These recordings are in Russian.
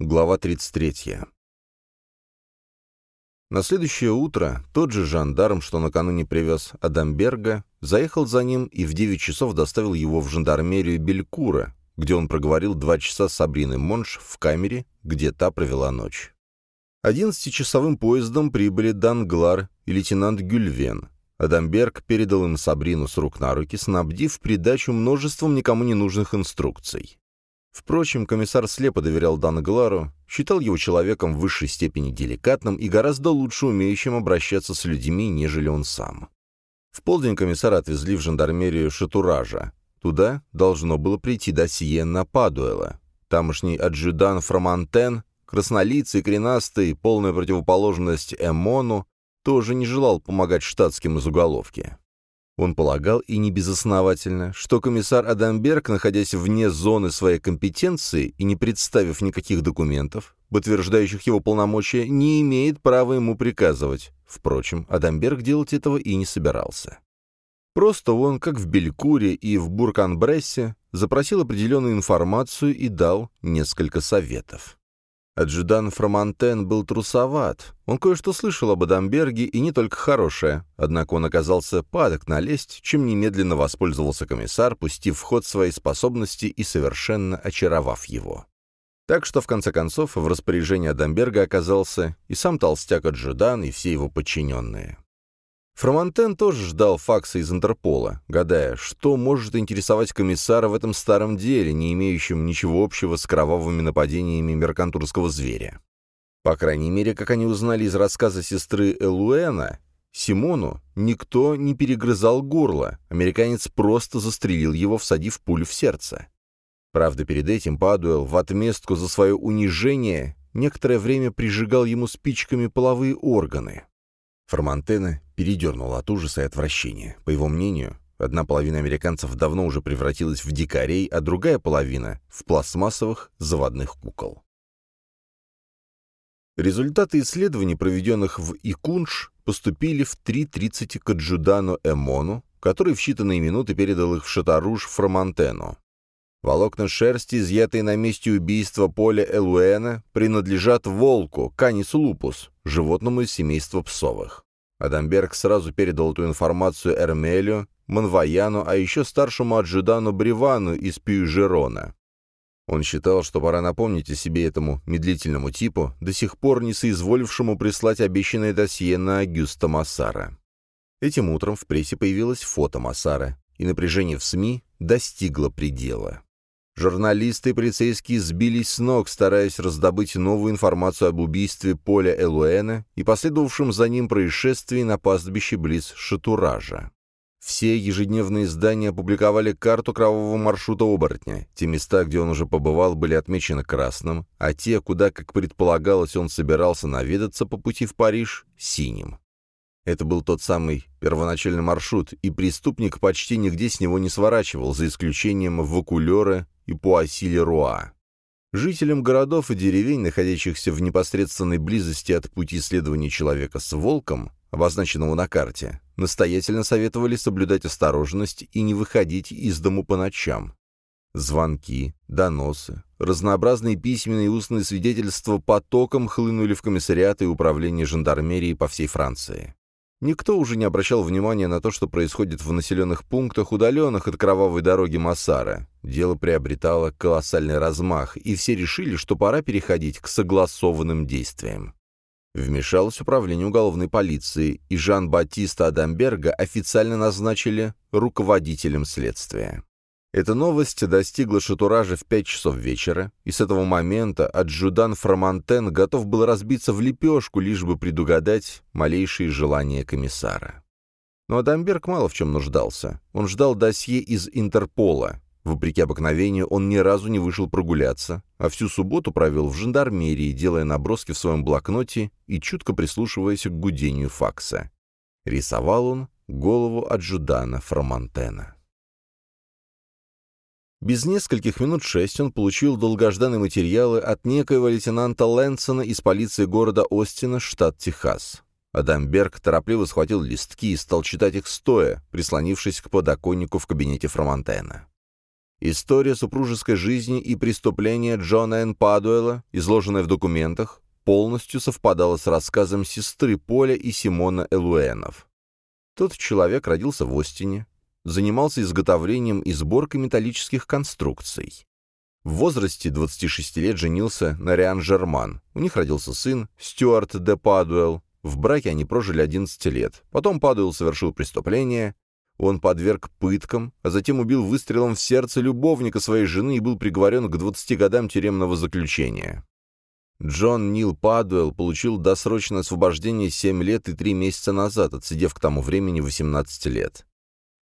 Глава 33. На следующее утро тот же жандарм, что накануне привез Адамберга, заехал за ним и в 9 часов доставил его в жандармерию Белькура, где он проговорил два часа с Сабриной Монш в камере, где та провела ночь. Одиннадцатичасовым поездом прибыли Данглар и лейтенант Гюльвен. Адамберг передал им Сабрину с рук на руки, снабдив придачу множеством никому не нужных инструкций. Впрочем, комиссар слепо доверял Данглару, считал его человеком в высшей степени деликатным и гораздо лучше умеющим обращаться с людьми, нежели он сам. В полдень комиссара отвезли в жандармерию Шатуража. Туда должно было прийти досье на Падуэла. Тамошний аджудан Фромантен, краснолицый, кренастый, полная противоположность Эмону, тоже не желал помогать штатским из уголовки. Он полагал, и не безосновательно, что комиссар Адамберг, находясь вне зоны своей компетенции и не представив никаких документов, подтверждающих его полномочия, не имеет права ему приказывать. Впрочем, Адамберг делать этого и не собирался. Просто он, как в Белькуре и в Бурканбрессе, запросил определенную информацию и дал несколько советов. Аджудан Фромантен был трусоват. Он кое-что слышал об Адамберге, и не только хорошее. Однако он оказался падок на лесть, чем немедленно воспользовался комиссар, пустив в ход свои способности и совершенно очаровав его. Так что, в конце концов, в распоряжении Адамберга оказался и сам толстяк Аджудан, и все его подчиненные. Фромантен тоже ждал факса из Интерпола, гадая, что может интересовать комиссара в этом старом деле, не имеющем ничего общего с кровавыми нападениями меркантурского зверя. По крайней мере, как они узнали из рассказа сестры Элуэна, Симону никто не перегрызал горло, американец просто застрелил его, всадив пулю в сердце. Правда, перед этим Падуэл в отместку за свое унижение некоторое время прижигал ему спичками половые органы. Формантена передернул от ужаса и отвращения. По его мнению, одна половина американцев давно уже превратилась в дикарей, а другая половина — в пластмассовых заводных кукол. Результаты исследований, проведенных в Икунш, поступили в 3.30 к Джудану Эмону, который в считанные минуты передал их в Шатаруш Фромантену. Волокна шерсти, изъятые на месте убийства Поля Элуэна, принадлежат волку, канис лупус, животному из семейства псовых. Адамберг сразу передал эту информацию Эрмелю, Манваяну, а еще старшему аджудану Бривану из Пьюжерона. Он считал, что пора напомнить о себе этому медлительному типу, до сих пор не соизволившему прислать обещанное досье на Агюста Массара. Этим утром в прессе появилось фото Массара, и напряжение в СМИ достигло предела. Журналисты и полицейские сбились с ног, стараясь раздобыть новую информацию об убийстве Поля Элуэна и последовавшем за ним происшествии на пастбище близ Шатуража. Все ежедневные издания опубликовали карту кровавого маршрута оборотня. Те места, где он уже побывал, были отмечены красным, а те, куда, как предполагалось, он собирался наведаться по пути в Париж, — синим. Это был тот самый первоначальный маршрут, и преступник почти нигде с него не сворачивал, за исключением Вакулера и Пуасиле-Руа. Жителям городов и деревень, находящихся в непосредственной близости от пути следования человека с волком, обозначенного на карте, настоятельно советовали соблюдать осторожность и не выходить из дому по ночам. Звонки, доносы, разнообразные письменные и устные свидетельства потоком хлынули в комиссариаты и управление жандармерии по всей Франции. Никто уже не обращал внимания на то, что происходит в населенных пунктах, удаленных от кровавой дороги Массара. Дело приобретало колоссальный размах, и все решили, что пора переходить к согласованным действиям. Вмешалось управление уголовной полиции, и Жан-Батиста Адамберга официально назначили руководителем следствия. Эта новость достигла Шатуража в пять часов вечера, и с этого момента аджудан Фромантен готов был разбиться в лепешку, лишь бы предугадать малейшие желания комиссара. Но Адамберг мало в чем нуждался. Он ждал досье из Интерпола. Вопреки обыкновению, он ни разу не вышел прогуляться, а всю субботу провел в жандармерии, делая наброски в своем блокноте и чутко прислушиваясь к гудению факса. Рисовал он голову аджудана Фромантена. Без нескольких минут шесть он получил долгожданные материалы от некоего лейтенанта Лэнсона из полиции города Остина, штат Техас. Адамберг торопливо схватил листки и стал читать их стоя, прислонившись к подоконнику в кабинете Фромантена. История супружеской жизни и преступления Джона Н. Падуэла, изложенная в документах, полностью совпадала с рассказом сестры Поля и Симона Элуэнов. Тот человек родился в Остине, занимался изготовлением и сборкой металлических конструкций. В возрасте 26 лет женился на Риан Жерман. У них родился сын, Стюарт де Падуэлл. В браке они прожили 11 лет. Потом Падуэлл совершил преступление. Он подверг пыткам, а затем убил выстрелом в сердце любовника своей жены и был приговорен к 20 годам тюремного заключения. Джон Нил Падуэлл получил досрочное освобождение 7 лет и 3 месяца назад, отсидев к тому времени 18 лет.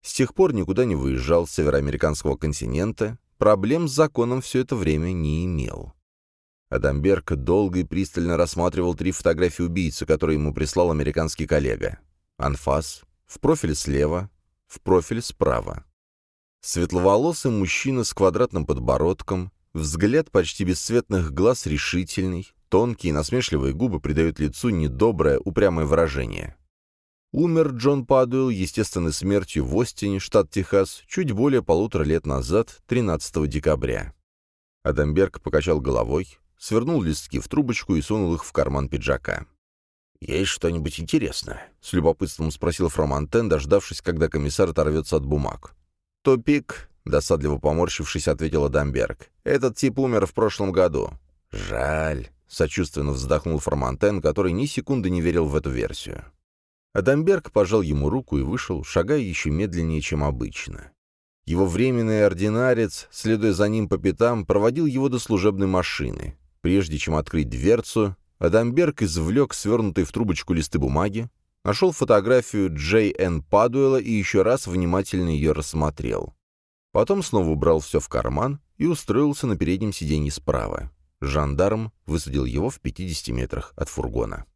С тех пор никуда не выезжал с североамериканского континента, проблем с законом все это время не имел. Адамберг долго и пристально рассматривал три фотографии убийцы, которые ему прислал американский коллега. Анфас, в профиль слева, в профиль справа. Светловолосый мужчина с квадратным подбородком, взгляд почти бесцветных глаз решительный, тонкие насмешливые губы придают лицу недоброе, упрямое выражение. Умер Джон Падуэлл естественной смертью в Остине, штат Техас, чуть более полутора лет назад, 13 декабря. Адамберг покачал головой, свернул листки в трубочку и сунул их в карман пиджака. «Есть что-нибудь интересное?» — с любопытством спросил Фромантен, дождавшись, когда комиссар оторвется от бумаг. «Тупик», — досадливо поморщившись, ответил Адамберг. «Этот тип умер в прошлом году». «Жаль», — сочувственно вздохнул Фромантен, который ни секунды не верил в эту версию. Адамберг пожал ему руку и вышел, шагая еще медленнее, чем обычно. Его временный ординарец, следуя за ним по пятам, проводил его до служебной машины. Прежде чем открыть дверцу, Адамберг извлек свернутые в трубочку листы бумаги, нашел фотографию Джей Н. Падуэла и еще раз внимательно ее рассмотрел. Потом снова убрал все в карман и устроился на переднем сиденье справа. Жандарм высадил его в 50 метрах от фургона.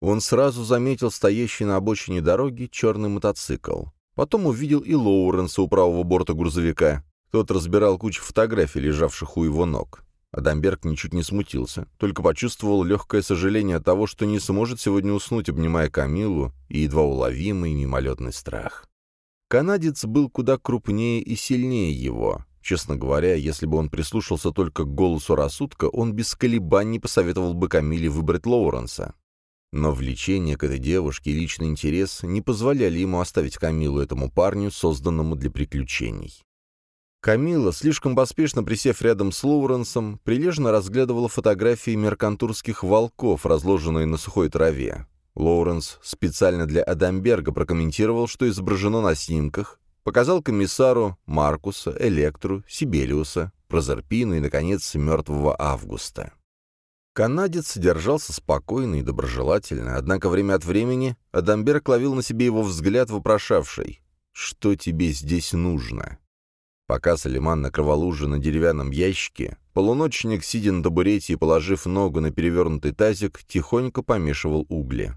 Он сразу заметил стоящий на обочине дороги черный мотоцикл. Потом увидел и Лоуренса у правого борта грузовика. Тот разбирал кучу фотографий, лежавших у его ног. Адамберг ничуть не смутился, только почувствовал легкое сожаление от того, что не сможет сегодня уснуть, обнимая Камилу, и едва уловимый мимолетный страх. Канадец был куда крупнее и сильнее его. Честно говоря, если бы он прислушался только к голосу рассудка, он без колебаний посоветовал бы Камиле выбрать Лоуренса. Но влечение к этой девушке и личный интерес не позволяли ему оставить Камилу этому парню, созданному для приключений. Камила, слишком поспешно присев рядом с Лоуренсом, прилежно разглядывала фотографии меркантурских волков, разложенные на сухой траве. Лоуренс специально для Адамберга прокомментировал, что изображено на снимках, показал комиссару Маркуса, Электру, Сибелиуса, Прозерпину и, наконец, мертвого Августа. Канадец держался спокойно и доброжелательно, однако время от времени Адамберг ловил на себе его взгляд, вопрошавший «Что тебе здесь нужно?». Пока Салиман накрывал ужин на деревянном ящике, полуночник, сидя на табурете и положив ногу на перевернутый тазик, тихонько помешивал угли.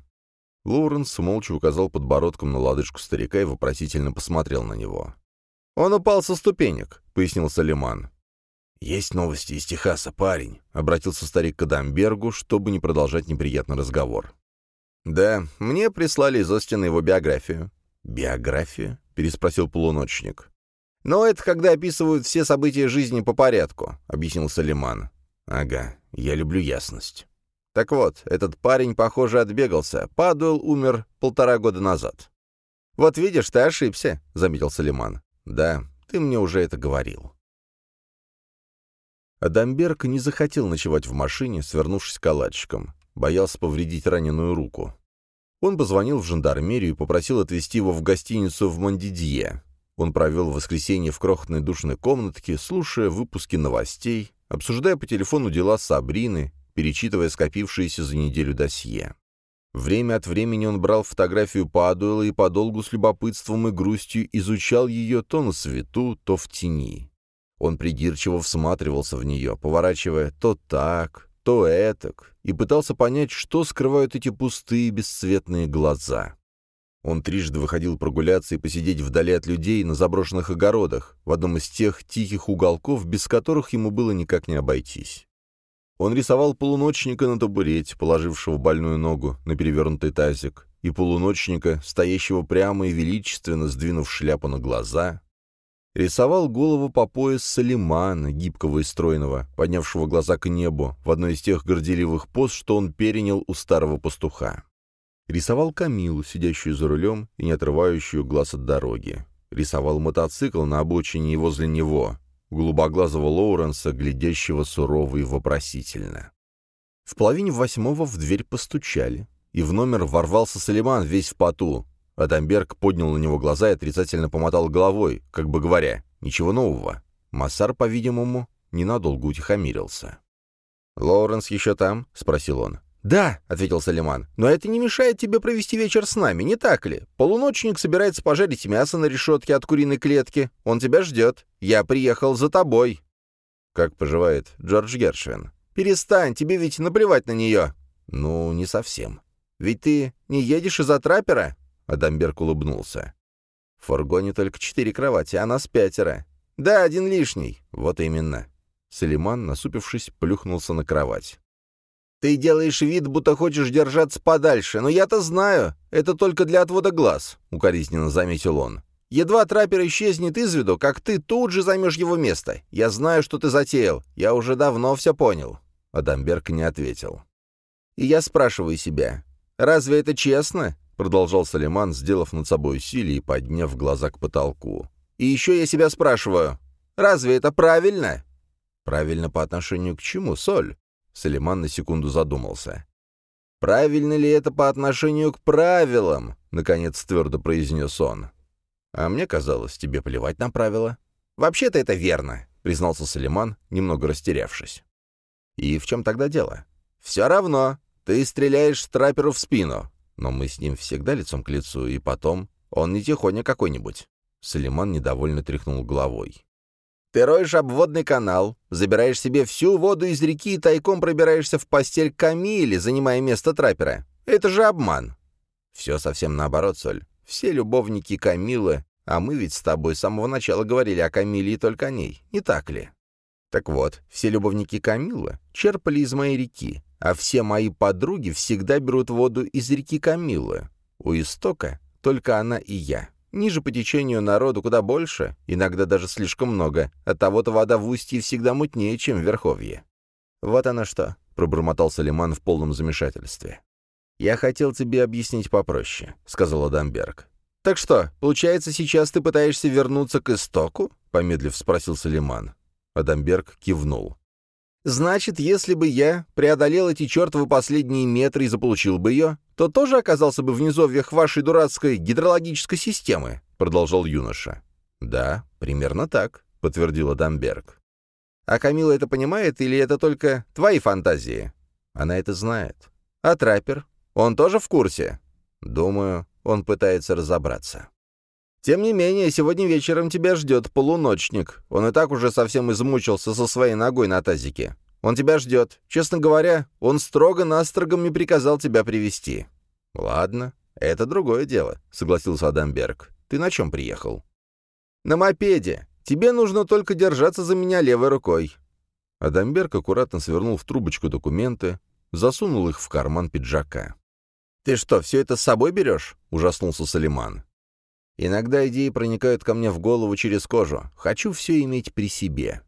Лоуренс молча указал подбородком на лодыжку старика и вопросительно посмотрел на него. «Он упал со ступенек», — пояснил Салиман. «Есть новости из Техаса, парень», — обратился старик к Адамбергу, чтобы не продолжать неприятный разговор. «Да, мне прислали из Остина его биографию». «Биографию?» — переспросил полуночник. «Но это когда описывают все события жизни по порядку», — объяснил Салиман. «Ага, я люблю ясность». «Так вот, этот парень, похоже, отбегался. Падуэл умер полтора года назад». «Вот видишь, ты ошибся», — заметил Салиман. «Да, ты мне уже это говорил». Адамберг не захотел ночевать в машине, свернувшись калачиком. Боялся повредить раненую руку. Он позвонил в жандармерию и попросил отвезти его в гостиницу в Мондидье. Он провел воскресенье в крохотной душной комнатке, слушая выпуски новостей, обсуждая по телефону дела Сабрины, перечитывая скопившиеся за неделю досье. Время от времени он брал фотографию Падуэла и подолгу с любопытством и грустью изучал ее то на свету, то в тени. Он придирчиво всматривался в нее, поворачивая то так, то этак, и пытался понять, что скрывают эти пустые бесцветные глаза. Он трижды выходил прогуляться и посидеть вдали от людей на заброшенных огородах, в одном из тех тихих уголков, без которых ему было никак не обойтись. Он рисовал полуночника на табурете, положившего больную ногу на перевернутый тазик, и полуночника, стоящего прямо и величественно, сдвинув шляпу на глаза, Рисовал голову по пояс Салимана, гибкого и стройного, поднявшего глаза к небу, в одной из тех горделивых поз, что он перенял у старого пастуха. Рисовал Камилу, сидящую за рулем и не отрывающую глаз от дороги. Рисовал мотоцикл на обочине и возле него, голубоглазого Лоуренса, глядящего сурово и вопросительно. В половине восьмого в дверь постучали, и в номер ворвался Салиман весь в поту. Адамберг поднял на него глаза и отрицательно помотал головой, как бы говоря, ничего нового. Массар, по-видимому, ненадолго утихомирился. «Лоуренс еще там?» — спросил он. «Да», — ответил Салиман, — «но это не мешает тебе провести вечер с нами, не так ли? Полуночник собирается пожарить мясо на решетке от куриной клетки. Он тебя ждет. Я приехал за тобой». «Как поживает Джордж Гершвин?» «Перестань, тебе ведь наплевать на нее». «Ну, не совсем. Ведь ты не едешь из-за траппера?» Адамберг улыбнулся. «В фургоне только четыре кровати, а нас пятеро. Да, один лишний. Вот именно». Салиман, насупившись, плюхнулся на кровать. «Ты делаешь вид, будто хочешь держаться подальше, но я-то знаю, это только для отвода глаз», — укоризненно заметил он. «Едва траппер исчезнет из виду, как ты тут же займешь его место. Я знаю, что ты затеял. Я уже давно все понял». Адамберг не ответил. «И я спрашиваю себя, разве это честно?» — продолжал Салиман, сделав над собой усилие и подняв глаза к потолку. «И еще я себя спрашиваю, разве это правильно?» «Правильно по отношению к чему, Соль?» Салиман на секунду задумался. «Правильно ли это по отношению к правилам?» — наконец твердо произнес он. «А мне казалось, тебе плевать на правила». «Вообще-то это верно», — признался Салиман, немного растерявшись. «И в чем тогда дело?» «Все равно. Ты стреляешь страперу в спину. Но мы с ним всегда лицом к лицу, и потом он не тихоня какой-нибудь». Салиман недовольно тряхнул головой. «Ты роешь обводный канал, забираешь себе всю воду из реки и тайком пробираешься в постель Камиле, занимая место траппера. Это же обман». «Все совсем наоборот, Соль. Все любовники Камилы, а мы ведь с тобой с самого начала говорили о Камиле и только о ней, не так ли?» Так вот, все любовники Камилы черпали из моей реки, а все мои подруги всегда берут воду из реки Камилы. У истока только она и я. Ниже по течению народу куда больше, иногда даже слишком много. От того-то вода в устье всегда мутнее, чем в Верховье. «Вот она что», — пробормотал Салиман в полном замешательстве. «Я хотел тебе объяснить попроще», — сказал Адамберг. «Так что, получается, сейчас ты пытаешься вернуться к истоку?» — помедлив спросил Салиман. Адамберг кивнул. «Значит, если бы я преодолел эти чертовы последние метры и заполучил бы ее, то тоже оказался бы в низовьях вашей дурацкой гидрологической системы», — продолжал юноша. «Да, примерно так», — подтвердил Адамберг. «А Камила это понимает или это только твои фантазии?» «Она это знает». «А траппер? Он тоже в курсе?» «Думаю, он пытается разобраться». Тем не менее, сегодня вечером тебя ждет полуночник. Он и так уже совсем измучился со своей ногой на тазике. Он тебя ждет. Честно говоря, он строго-настрого мне приказал тебя привести «Ладно, это другое дело», — согласился Адамберг. «Ты на чем приехал?» «На мопеде. Тебе нужно только держаться за меня левой рукой». Адамберг аккуратно свернул в трубочку документы, засунул их в карман пиджака. «Ты что, все это с собой берешь?» — ужаснулся Салиман. Иногда идеи проникают ко мне в голову через кожу. Хочу все иметь при себе.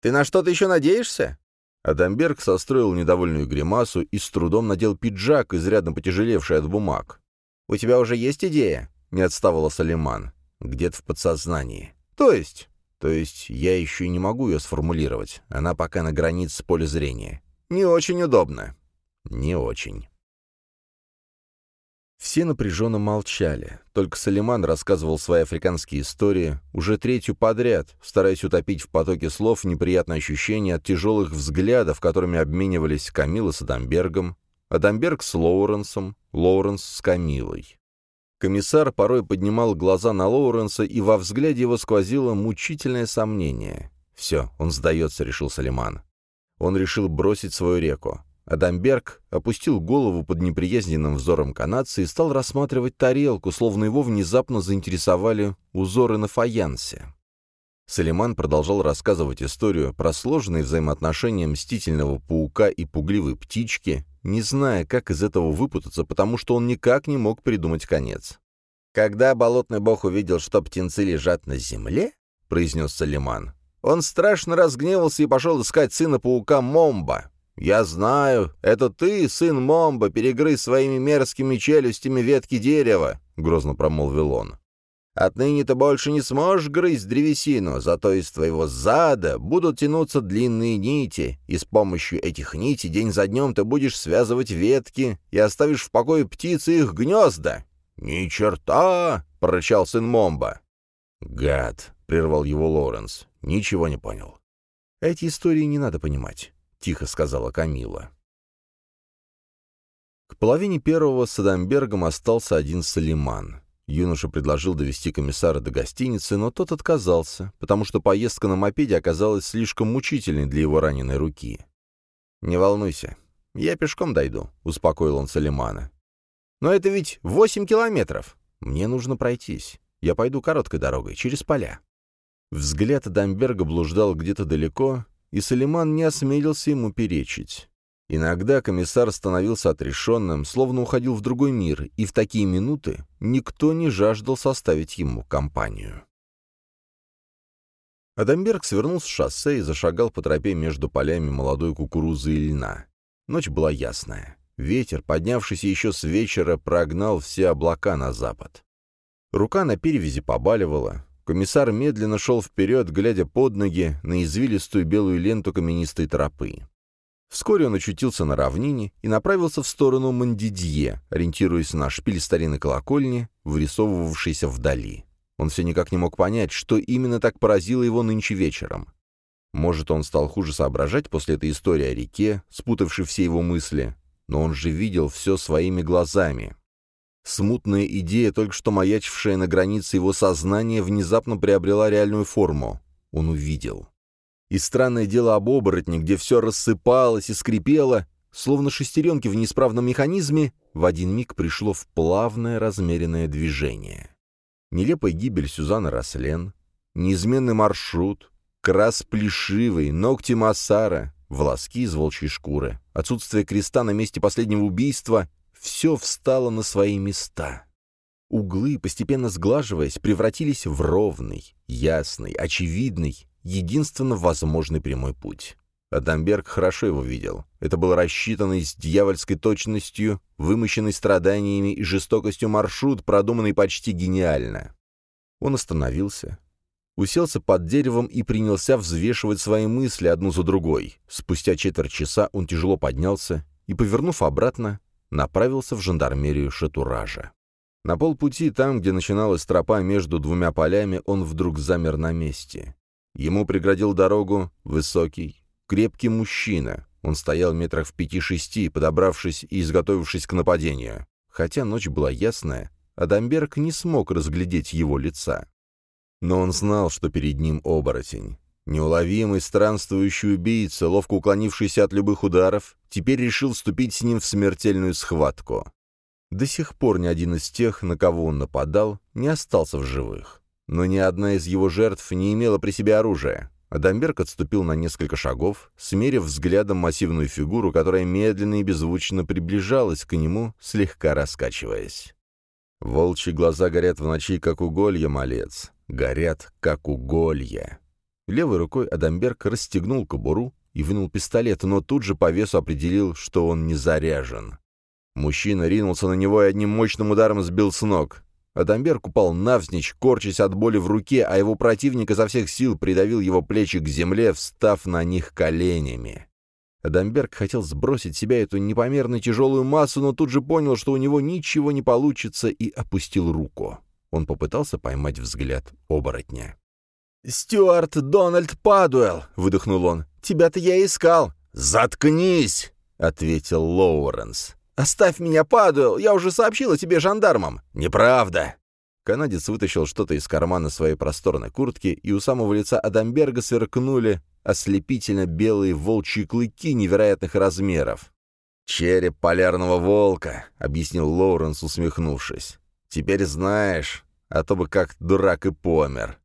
Ты на что-то еще надеешься? Адамберг состроил недовольную гримасу и с трудом надел пиджак, изрядно потяжелевший от бумаг. «У тебя уже есть идея?» — не отставала Салиман. «Где-то в подсознании». «То есть?» «То есть я еще не могу ее сформулировать. Она пока на границе поля зрения». «Не очень удобно». «Не очень». Все напряженно молчали. Только Салиман рассказывал свои африканские истории, уже третью подряд, стараясь утопить в потоке слов неприятное ощущение от тяжелых взглядов, которыми обменивались Камила с Адамбергом, Адамберг с Лоуренсом, Лоуренс с Камилой. Комиссар порой поднимал глаза на Лоуренса, и во взгляде его сквозило мучительное сомнение. «Все, он сдается», — решил Салиман. Он решил бросить свою реку. Адамберг опустил голову под неприязненным взором канадца и стал рассматривать тарелку, словно его внезапно заинтересовали узоры на фаянсе. Салиман продолжал рассказывать историю про сложные взаимоотношения мстительного паука и пугливой птички, не зная, как из этого выпутаться, потому что он никак не мог придумать конец. Когда болотный бог увидел, что птенцы лежат на земле, произнес Салиман. «Он страшно разгневался и пошел искать сына-паука Момба. Я знаю, это ты, сын Момба, перегрыз своими мерзкими челюстями ветки дерева», — грозно промолвил он. Отныне ты больше не сможешь грызть древесину, зато из твоего зада будут тянуться длинные нити, и с помощью этих нитей день за днем ты будешь связывать ветки и оставишь в покое птицы их гнезда». «Ни черта!» — прорычал сын Момба. «Гад!» — прервал его Лоуренс. «Ничего не понял». «Эти истории не надо понимать», — тихо сказала Камила. К половине первого с Адамбергом остался один Салиман. Юноша предложил довести комиссара до гостиницы, но тот отказался, потому что поездка на мопеде оказалась слишком мучительной для его раненой руки. «Не волнуйся, я пешком дойду», — успокоил он Салимана. «Но это ведь восемь километров. Мне нужно пройтись. Я пойду короткой дорогой, через поля». Взгляд Дамберга блуждал где-то далеко, и Салиман не осмелился ему перечить. Иногда комиссар становился отрешенным, словно уходил в другой мир, и в такие минуты никто не жаждал составить ему компанию. Адамберг свернул с шоссе и зашагал по тропе между полями молодой кукурузы и льна. Ночь была ясная. Ветер, поднявшийся еще с вечера, прогнал все облака на запад. Рука на перевязи побаливала. Комиссар медленно шел вперед, глядя под ноги на извилистую белую ленту каменистой тропы. Вскоре он очутился на равнине и направился в сторону Мандидье, ориентируясь на шпиль старинной колокольни, вырисовывавшейся вдали. Он все никак не мог понять, что именно так поразило его нынче вечером. Может, он стал хуже соображать после этой истории о реке, спутавшей все его мысли, но он же видел все своими глазами. Смутная идея, только что маячившая на границе его сознания, внезапно приобрела реальную форму. Он увидел. И странное дело об оборотне, где все рассыпалось и скрипело, словно шестеренки в неисправном механизме, в один миг пришло в плавное размеренное движение. Нелепая гибель Сюзанны Рослен, неизменный маршрут, крас плешивый, ногти Массара, волоски из волчьей шкуры, отсутствие креста на месте последнего убийства — все встало на свои места. Углы, постепенно сглаживаясь, превратились в ровный, ясный, очевидный, единственно возможный прямой путь. Адамберг хорошо его видел. Это был рассчитанный с дьявольской точностью, вымощенный страданиями и жестокостью маршрут, продуманный почти гениально. Он остановился, уселся под деревом и принялся взвешивать свои мысли одну за другой. Спустя четверть часа он тяжело поднялся и, повернув обратно, направился в жандармерию Шатуража. На полпути, там, где начиналась тропа между двумя полями, он вдруг замер на месте. Ему преградил дорогу высокий, крепкий мужчина. Он стоял метрах в пяти-шести, подобравшись и изготовившись к нападению. Хотя ночь была ясная, Адамберг не смог разглядеть его лица. Но он знал, что перед ним оборотень. Неуловимый странствующий убийца, ловко уклонившийся от любых ударов, теперь решил вступить с ним в смертельную схватку. До сих пор ни один из тех, на кого он нападал, не остался в живых но ни одна из его жертв не имела при себе оружия. Адамберг отступил на несколько шагов, смерив взглядом массивную фигуру, которая медленно и беззвучно приближалась к нему, слегка раскачиваясь. Волчьи глаза горят в ночи, как уголья, малец. Горят, как уголья. Левой рукой Адамберг расстегнул кобуру и вынул пистолет, но тут же по весу определил, что он не заряжен. Мужчина ринулся на него и одним мощным ударом сбил с ног. Адамберг упал навзничь, корчась от боли в руке, а его противник изо всех сил придавил его плечи к земле, встав на них коленями. Адамберг хотел сбросить себя эту непомерно тяжелую массу, но тут же понял, что у него ничего не получится, и опустил руку. Он попытался поймать взгляд оборотня. «Стюарт Дональд Падуэлл!» — выдохнул он. «Тебя-то я искал!» «Заткнись!» — ответил Лоуренс. «Оставь меня, Падуэлл! Я уже сообщила тебе жандармам!» «Неправда!» Канадец вытащил что-то из кармана своей просторной куртки, и у самого лица Адамберга сверкнули ослепительно белые волчьи клыки невероятных размеров. «Череп полярного волка», — объяснил Лоуренс, усмехнувшись. «Теперь знаешь, а то бы как дурак и помер».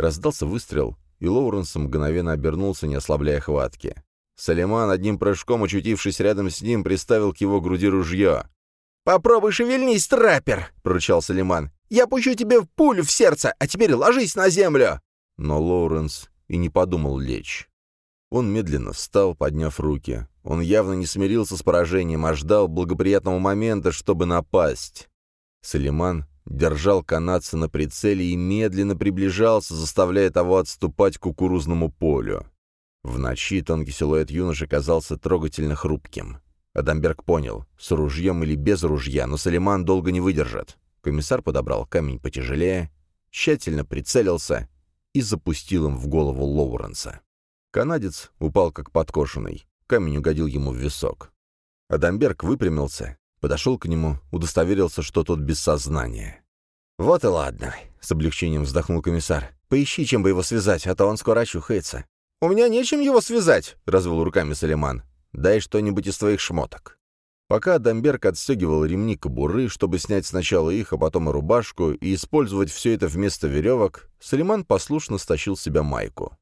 Раздался выстрел, и Лоуренс мгновенно обернулся, не ослабляя хватки. Салиман, одним прыжком очутившись рядом с ним, приставил к его груди ружье. «Попробуй шевельнись, траппер!» — прорычал Салиман. «Я пущу тебе пулю в сердце, а теперь ложись на землю!» но Лоуренс и не подумал лечь. Он медленно встал, подняв руки. Он явно не смирился с поражением, а ждал благоприятного момента, чтобы напасть. Салиман держал канадца на прицеле и медленно приближался, заставляя того отступать к кукурузному полю. В ночи тонкий силуэт юноши казался трогательно хрупким. Адамберг понял, с ружьем или без ружья, но Салиман долго не выдержит. Комиссар подобрал камень потяжелее, тщательно прицелился и запустил им в голову Лоуренса. Канадец упал как подкошенный. Камень угодил ему в висок. Адамберг выпрямился, подошел к нему, удостоверился, что тот без сознания. «Вот и ладно», — с облегчением вздохнул комиссар. «Поищи, чем бы его связать, а то он скоро очухается». «У меня нечем его связать», — развел руками Салиман. «Дай что-нибудь из твоих шмоток». Пока Адамберг отстегивал ремни кобуры, чтобы снять сначала их, а потом и рубашку, и использовать все это вместо веревок, Салиман послушно стащил с себя майку.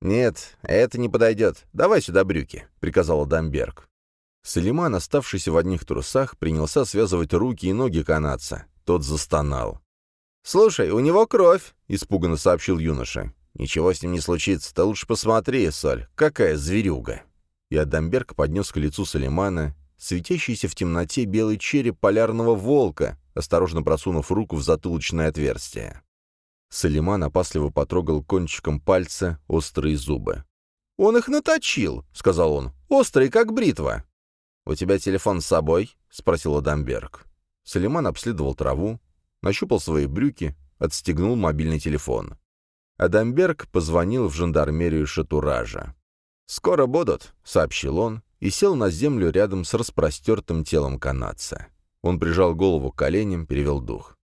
«Нет, это не подойдет. Давай сюда брюки», — приказал Адамберг. Салиман, оставшийся в одних трусах, принялся связывать руки и ноги канадца. Тот застонал. «Слушай, у него кровь», — испуганно сообщил юноша. «Ничего с ним не случится. Ты лучше посмотри, Соль, какая зверюга». И Адамберг поднес к лицу Салимана светящийся в темноте белый череп полярного волка, осторожно просунув руку в затылочное отверстие. Салиман опасливо потрогал кончиком пальца острые зубы. «Он их наточил», — сказал он. «Острые, как бритва». «У тебя телефон с собой?» — спросил Адамберг. Салиман обследовал траву, нащупал свои брюки, отстегнул мобильный телефон. Адамберг позвонил в жандармерию Шатуража. «Скоро будут», — сообщил он, и сел на землю рядом с распростертым телом канадца. Он прижал голову к коленям, перевел дух.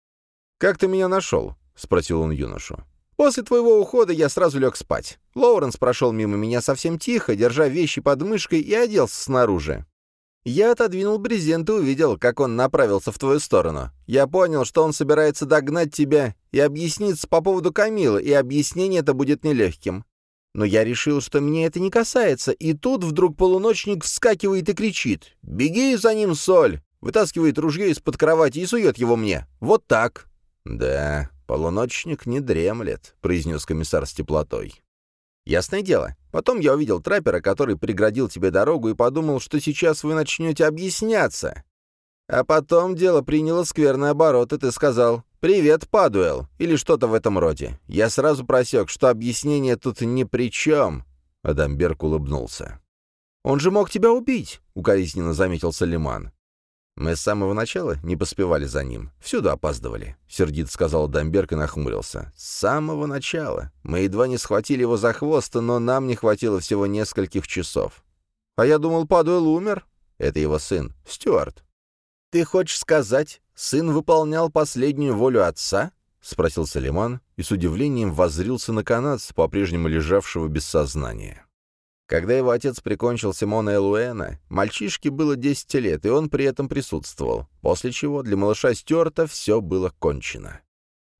«Как ты меня нашел?» — спросил он юношу. «После твоего ухода я сразу лег спать. Лоуренс прошел мимо меня совсем тихо, держа вещи под мышкой и оделся снаружи. Я отодвинул брезент и увидел, как он направился в твою сторону. Я понял, что он собирается догнать тебя и объясниться по поводу Камилы, и объяснение это будет нелегким. Но я решил, что меня это не касается, и тут вдруг полуночник вскакивает и кричит «Беги за ним, Соль!» Вытаскивает ружье из-под кровати и сует его мне. Вот так. «Да, полуночник не дремлет», — произнес комиссар с теплотой. «Ясное дело. Потом я увидел траппера, который преградил тебе дорогу, и подумал, что сейчас вы начнете объясняться. А потом дело приняло скверный оборот, и ты сказал «Привет, Падуэл» или что-то в этом роде. Я сразу просек, что объяснение тут ни при чем». Адамберг улыбнулся. «Он же мог тебя убить», — укоризненно заметил Салиман. «Мы с самого начала не поспевали за ним. Всюду опаздывали», — сердито сказал Дамберг и нахмурился. «С самого начала. Мы едва не схватили его за хвост, но нам не хватило всего нескольких часов. А я думал, Падуэл умер. Это его сын, Стюарт». «Ты хочешь сказать, сын выполнял последнюю волю отца?» — спросил Салиман и с удивлением воззрился на канадца, по-прежнему лежавшего без сознания. Когда его отец прикончил Симона Элуэна, мальчишке было 10 лет, и он при этом присутствовал, после чего для малыша Стюарта все было кончено.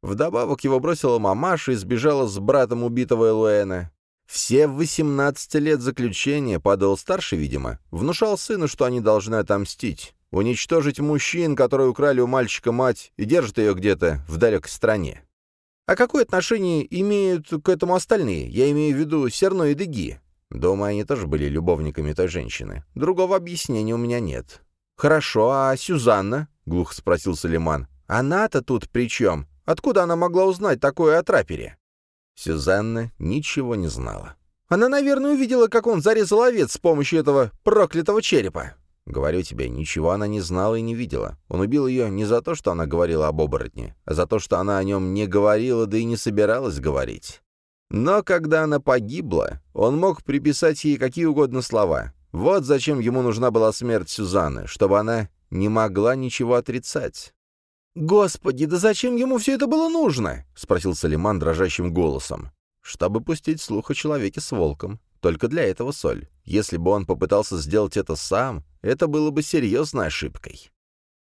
Вдобавок его бросила мамаша и сбежала с братом убитого Элуэна. Все в 18 лет заключения, падал старший, видимо, внушал сыну, что они должны отомстить, уничтожить мужчин, которые украли у мальчика мать и держат ее где-то в далекой стране. А какое отношение имеют к этому остальные? Я имею в виду Серно и Деги. Думаю, они тоже были любовниками той женщины. Другого объяснения у меня нет. «Хорошо, а Сюзанна?» — глухо спросил Салиман. «Она-то тут при чем? Откуда она могла узнать такое о трапере?» Сюзанна ничего не знала. «Она, наверное, увидела, как он зарезал овец с помощью этого проклятого черепа». Говорю тебе, ничего она не знала и не видела. Он убил ее не за то, что она говорила об оборотне, а за то, что она о нем не говорила, да и не собиралась говорить. Но когда она погибла, он мог приписать ей какие угодно слова. Вот зачем ему нужна была смерть Сюзанны, чтобы она не могла ничего отрицать. «Господи, да зачем ему все это было нужно?» — спросил Салиман дрожащим голосом. «Чтобы пустить слух о человеке с волком. Только для этого соль. Если бы он попытался сделать это сам, это было бы серьезной ошибкой».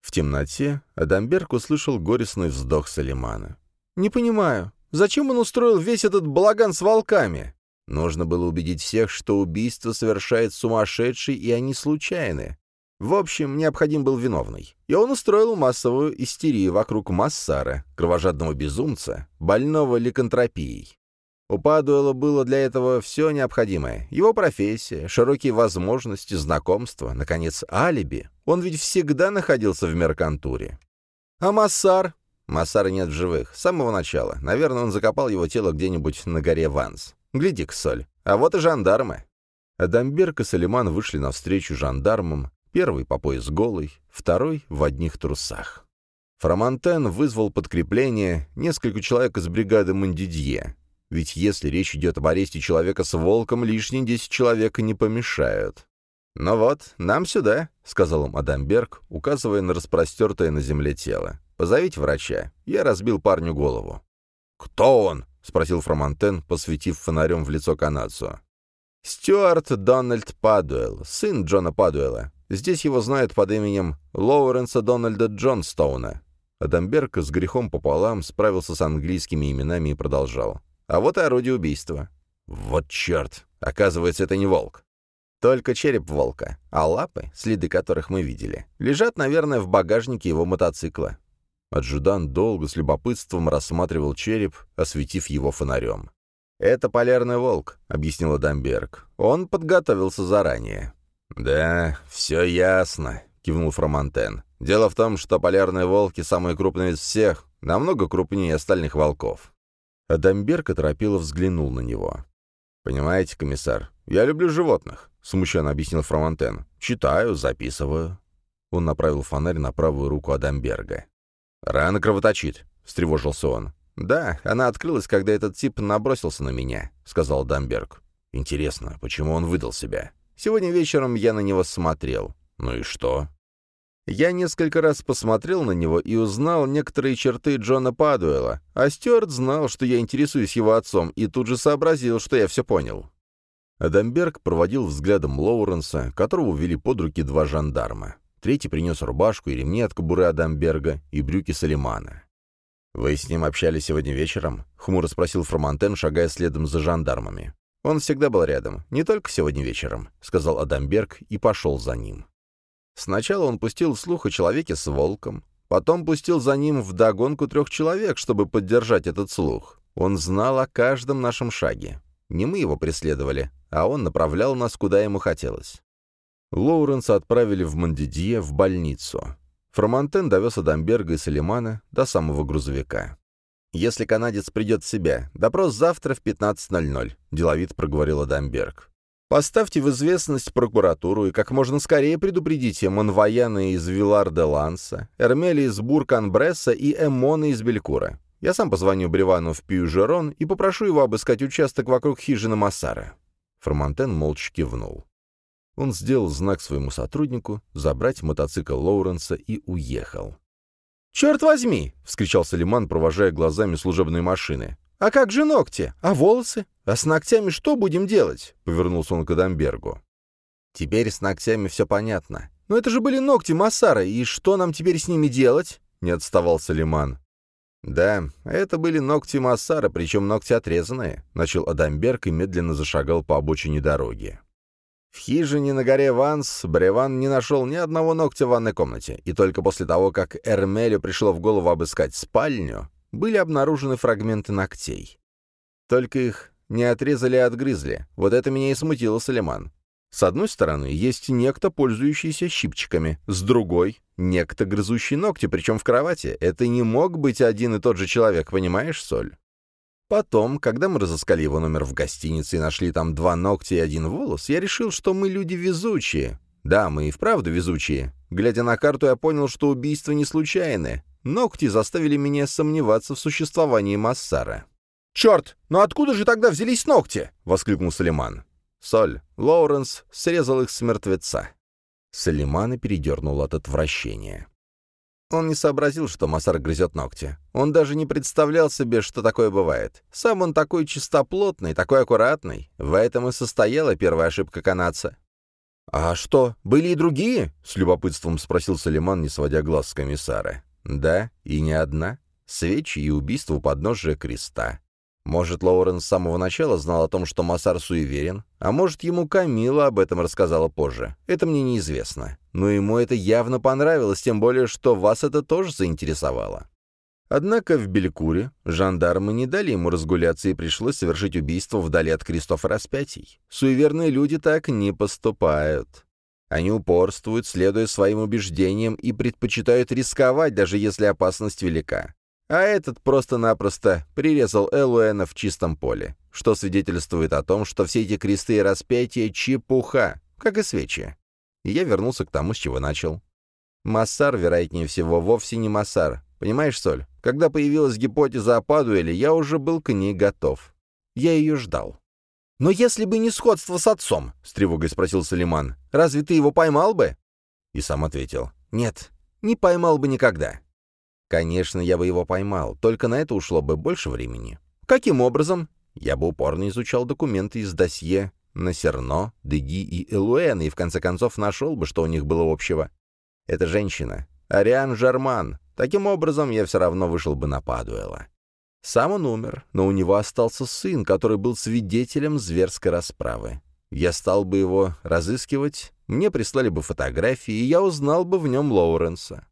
В темноте Адамберг услышал горестный вздох Салимана. «Не понимаю, Зачем он устроил весь этот балаган с волками? Нужно было убедить всех, что убийство совершает сумасшедший, и они случайны. В общем, необходим был виновный. И он устроил массовую истерию вокруг Массара, кровожадного безумца, больного ликантропией. У Падуэла было для этого все необходимое. Его профессия, широкие возможности, знакомства, наконец, алиби. Он ведь всегда находился в меркантуре. А Массар? Массара нет в живых. С самого начала. Наверное, он закопал его тело где-нибудь на горе Ванс. Гляди-ка, Соль. А вот и жандармы. Адамберг и Салиман вышли навстречу жандармам, первый по пояс голый, второй в одних трусах. Фромантен вызвал подкрепление, несколько человек из бригады Мандидье. Ведь если речь идет об аресте человека с волком, лишние десять человек не помешают. «Ну вот, нам сюда», — сказал им Адамберг, указывая на распростертое на земле тело. «Позовите врача. Я разбил парню голову». «Кто он?» — спросил Фромантен, посветив фонарем в лицо канадцу. «Стюарт Дональд Падуэлл, сын Джона Падуэлла. Здесь его знают под именем Лоуренса Дональда Джонстоуна». Адамберг с грехом пополам справился с английскими именами и продолжал. А вот и орудие убийства. Вот черт! Оказывается, это не волк. Только череп волка, а лапы, следы которых мы видели, лежат, наверное, в багажнике его мотоцикла. Аджудан долго с любопытством рассматривал череп, осветив его фонарем. «Это полярный волк», — объяснил Дамберг. «Он подготовился заранее». «Да, все ясно», — кивнул Фромантен. «Дело в том, что полярные волки самые крупные из всех, намного крупнее остальных волков. Адамберг оторопело взглянул на него. «Понимаете, комиссар, я люблю животных», — смущенно объяснил Фромантен. «Читаю, записываю». Он направил фонарь на правую руку Адамберга. «Рана кровоточит», — встревожился он. «Да, она открылась, когда этот тип набросился на меня», — сказал Дамберг. «Интересно, почему он выдал себя? Сегодня вечером я на него смотрел. Ну и что?» Я несколько раз посмотрел на него и узнал некоторые черты Джона Падуэла, а Стюарт знал, что я интересуюсь его отцом, и тут же сообразил, что я все понял. Адамберг проводил взглядом Лоуренса, которого вели под руки два жандарма. Третий принес рубашку и ремни от кобуры Адамберга и брюки Салимана. «Вы с ним общались сегодня вечером?» — хмуро спросил Фромантен, шагая следом за жандармами. «Он всегда был рядом, не только сегодня вечером», — сказал Адамберг и пошел за ним. Сначала он пустил слух о человеке с волком, потом пустил за ним вдогонку трех человек, чтобы поддержать этот слух. Он знал о каждом нашем шаге. Не мы его преследовали, а он направлял нас, куда ему хотелось. Лоуренса отправили в Мандидье в больницу. Фромантен довез Адамберга и Салимана до самого грузовика. «Если канадец придет в себя, допрос завтра в 15.00», — деловит проговорил Адамберг. Поставьте в известность прокуратуру и как можно скорее предупредите Монваяна из Вилар-де-Ланса, Эрмели из Буркан-Бресса и Эммона из Белькура. Я сам позвоню Бревану в Пью-Жерон и попрошу его обыскать участок вокруг хижины Массара». Формантен молча кивнул. Он сделал знак своему сотруднику забрать мотоцикл Лоуренса и уехал. «Черт возьми!» — вскричал Салиман, провожая глазами служебные машины. «А как же ногти? А волосы? А с ногтями что будем делать?» — повернулся он к Адамбергу. «Теперь с ногтями все понятно. Но это же были ногти Массара, и что нам теперь с ними делать?» — не отставал Салиман. «Да, это были ногти Массара, причем ногти отрезанные», — начал Адамберг и медленно зашагал по обочине дороги. В хижине на горе Ванс Бреван не нашел ни одного ногтя в ванной комнате, и только после того, как Эрмелю пришло в голову обыскать спальню, были обнаружены фрагменты ногтей. Только их не отрезали, а отгрызли. Вот это меня и смутило, Салиман. С одной стороны, есть некто, пользующийся щипчиками, с другой — некто, грызущий ногти, причем в кровати. Это не мог быть один и тот же человек, понимаешь, Соль? Потом, когда мы разыскали его номер в гостинице и нашли там два ногтя и один волос, я решил, что мы люди везучие. Да, мы и вправду везучие. Глядя на карту, я понял, что убийства не случайны. Ногти заставили меня сомневаться в существовании Массара. «Черт! Но откуда же тогда взялись ногти?» — воскликнул Салиман. Соль. Лоуренс срезал их с мертвеца. Салимана передернул от отвращения. Он не сообразил, что Массар грызет ногти. Он даже не представлял себе, что такое бывает. Сам он такой чистоплотный, такой аккуратный. В этом и состояла первая ошибка канадца. «А что, были и другие?» — с любопытством спросил Салиман, не сводя глаз с комиссара. Да, и не одна. Свечи и убийство подножия креста. Может, Лоурен с самого начала знал о том, что Массар суеверен, а может, ему Камила об этом рассказала позже. Это мне неизвестно. Но ему это явно понравилось, тем более, что вас это тоже заинтересовало. Однако в Белькуре жандармы не дали ему разгуляться и пришлось совершить убийство вдали от крестов распятий. Суеверные люди так не поступают. Они упорствуют, следуя своим убеждениям, и предпочитают рисковать, даже если опасность велика. А этот просто-напросто прирезал Элуэна в чистом поле, что свидетельствует о том, что все эти кресты и распятия — чепуха, как и свечи. И я вернулся к тому, с чего начал. Массар, вероятнее всего, вовсе не Массар. Понимаешь, Соль, когда появилась гипотеза о Падуэле, я уже был к ней готов. Я ее ждал. «Но если бы не сходство с отцом», — с тревогой спросил Салиман, — «разве ты его поймал бы?» И сам ответил, «Нет, не поймал бы никогда». Конечно, я бы его поймал, только на это ушло бы больше времени. Каким образом? Я бы упорно изучал документы из досье на Серно, Деги и Элуэн, и в конце концов нашел бы, что у них было общего. Это женщина, Ариан Жарман. Таким образом, я все равно вышел бы на Падуэла. Сам он умер, но у него остался сын, который был свидетелем зверской расправы. Я стал бы его разыскивать, мне прислали бы фотографии, и я узнал бы в нем Лоуренса.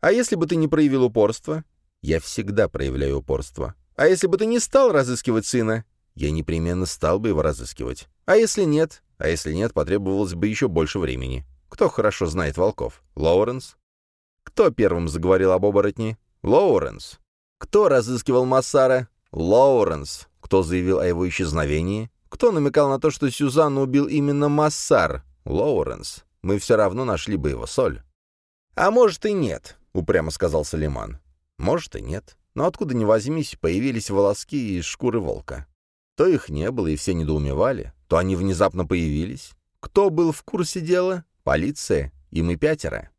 А если бы ты не проявил упорства? Я всегда проявляю упорство. А если бы ты не стал разыскивать сына? Я непременно стал бы его разыскивать. А если нет? А если нет, потребовалось бы еще больше времени. Кто хорошо знает волков? Лоуренс? Кто первым заговорил об оборотне? Лоуренс. Кто разыскивал Массара? Лоуренс. Кто заявил о его исчезновении? Кто намекал на то, что Сюзанну убил именно Массар? Лоуренс. Мы все равно нашли бы его соль. А может и нет. — упрямо сказал Салиман. «Может и нет. Но откуда ни возьмись, появились волоски из шкуры волка. То их не было, и все недоумевали, то они внезапно появились. Кто был в курсе дела? Полиция. И мы пятеро.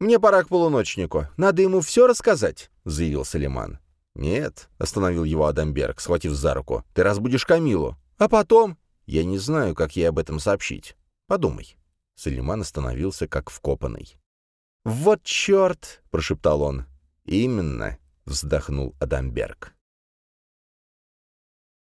«Мне пора к полуночнику. Надо ему все рассказать», — заявил Салиман. «Нет», — остановил его Адамберг, схватив за руку. «Ты разбудишь Камилу. А потом...» «Я не знаю, как ей об этом сообщить. Подумай». Салиман остановился, как вкопанный. «Вот черт!» — прошептал он. «Именно!» — вздохнул Адамберг.